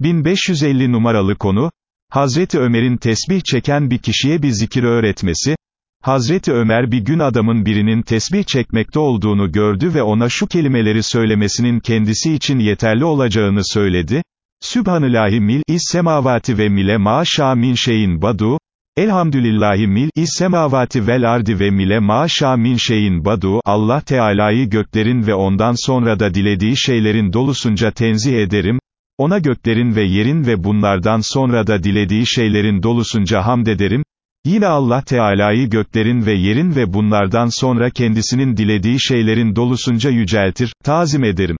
1550 numaralı konu, Hazreti Ömer'in tesbih çeken bir kişiye bir zikir öğretmesi, Hazreti Ömer bir gün adamın birinin tesbih çekmekte olduğunu gördü ve ona şu kelimeleri söylemesinin kendisi için yeterli olacağını söyledi, Sübhanillahi mil, is semavati ve mile maşa min şeyin badu, Elhamdülillahi mil, is semavati vel ardi ve mile maşa min şeyin badu, Allah Teala'yı göklerin ve ondan sonra da dilediği şeylerin dolusunca tenzih ederim, ona göklerin ve yerin ve bunlardan sonra da dilediği şeylerin dolusunca hamd ederim, Yine Allah Teala'yı göklerin ve yerin ve bunlardan sonra kendisinin dilediği şeylerin dolusunca yüceltir, tazim ederim.